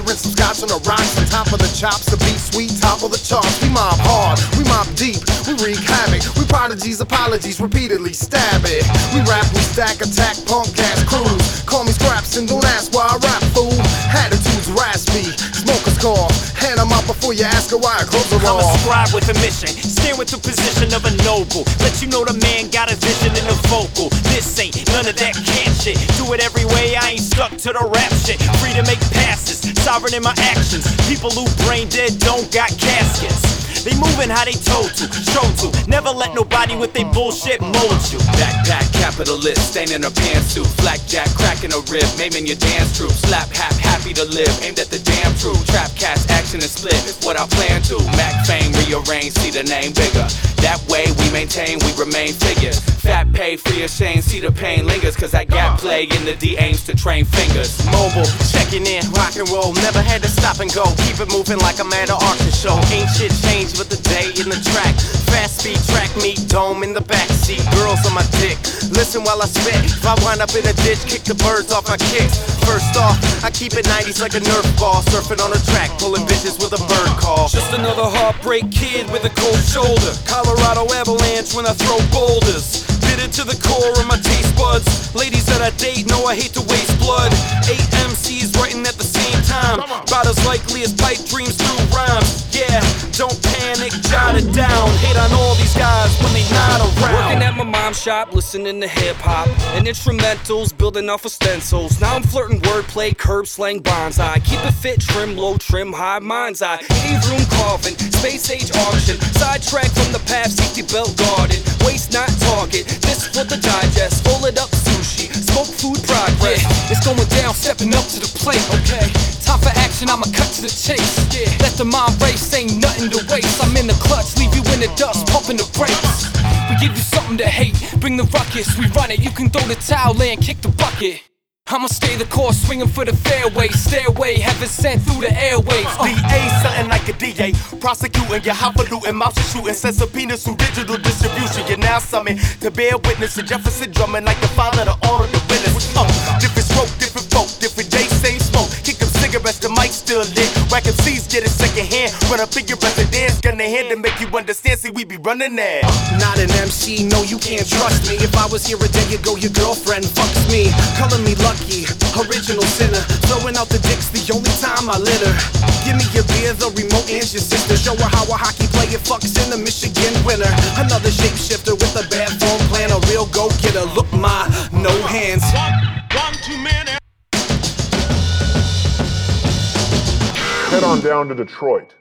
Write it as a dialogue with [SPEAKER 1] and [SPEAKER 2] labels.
[SPEAKER 1] rinse some scotch on the rocks. On top of the chops, the beat sweet, top of the charts. We mob hard, we mob deep, we wreak havoc. We prodigies, apologies, repeatedly stab it. We rap, we stack, attack, punk ass crews. Call me Skrapz and don't ask why I rap, fool. Attitudes raspy, smokers cough. Before you ask her why I close her
[SPEAKER 2] I'm a scribe with a mission, stand with the position of a noble. Let you know the man got a vision and a vocal. This ain't none of that can shit. Do it every way, I ain't stuck to the rap shit. Free to make passes, sovereign in my actions. People who brain dead don't got caskets. They moving how they told to, show to. Never let nobody with they bullshit mold you.
[SPEAKER 3] Backpack capitalist, staining a pantsuit. Blackjack cracking a rib, maiming your dance troupe. Slap hap, happy to live, aimed at the damn true. Trap cast, action and split, what I plan to. Mac fame, rearrange, see the name bigger. That way we maintain, we remain figures. Fat pay, free of shame, see the pain lingers. Cause I got uh-huh. play in the D aims to train fingers.
[SPEAKER 2] Mobile, checking in, rock and roll. Never had to stop and go. Keep it moving like I'm at an auction show. Ain't shit changed but the day in the track. Fast speed track meet, dome in the backseat. Girls on my dick. Listen while I spit. If I wind up in a ditch, kick the birds off my kicks. First off, I keep it 90s like a Nerf ball. Surfing on a track, pulling bitches with a bird call.
[SPEAKER 4] Just another heartbreak kid with a cold shoulder. Colorado avalanche when I throw boulders. Bitter to the core of my taste buds. Ladies that I date know I hate to waste blood. Eight MCs writing at the same time. About as likely as pipe dreams through rhymes. Yeah, don't panic, jot it down. Hate on all these guys when they not around. Working at my mom's shop, listening to hip hop and instrumentals, building off of stencils. Now I'm flirting wordplay, curb slang, bonsai. Keep it fit, trim low, trim high, mind's eye. Eve room carving, space age auction. Belt guarded. Waste not target. This for the digest. Roll it up, sushi. Smoke food progress.
[SPEAKER 5] Yeah, it's going down, stepping up to the plate. Okay, time for action, I'ma cut to the chase. Yeah, let the mind race, ain't nothing to waste. I'm in the clutch, leave you in the dust, pumping the brakes. We give you something to hate, bring the ruckus, we run it. You can throw the towel in, kick the bucket. I'ma stay the course, swinging for the fairway. Stairway, heaven sent through the airwaves. Uh.
[SPEAKER 6] DA, something like a DA. Prosecuting your highfalutin, mouse and shooting. Send subpoenas through digital distribution. You're now summoned to bear witness to Jefferson drumming like the father all of the witness. Get it second hand. Run figure as a dance, in hand to make you understand. See, we be running that.
[SPEAKER 1] Not an MC, no, you can't trust me. If I was here a day ago, your girlfriend fucks me. Calling me lucky, original sinner. Throwing out the dicks the only time I litter. Give me your beer, the remote and your sister. Show her how a hockey player fucks in the Michigan winter. Another shapeshifter with a bad phone plan. A real go getter. Look,
[SPEAKER 7] Head on down to Detroit.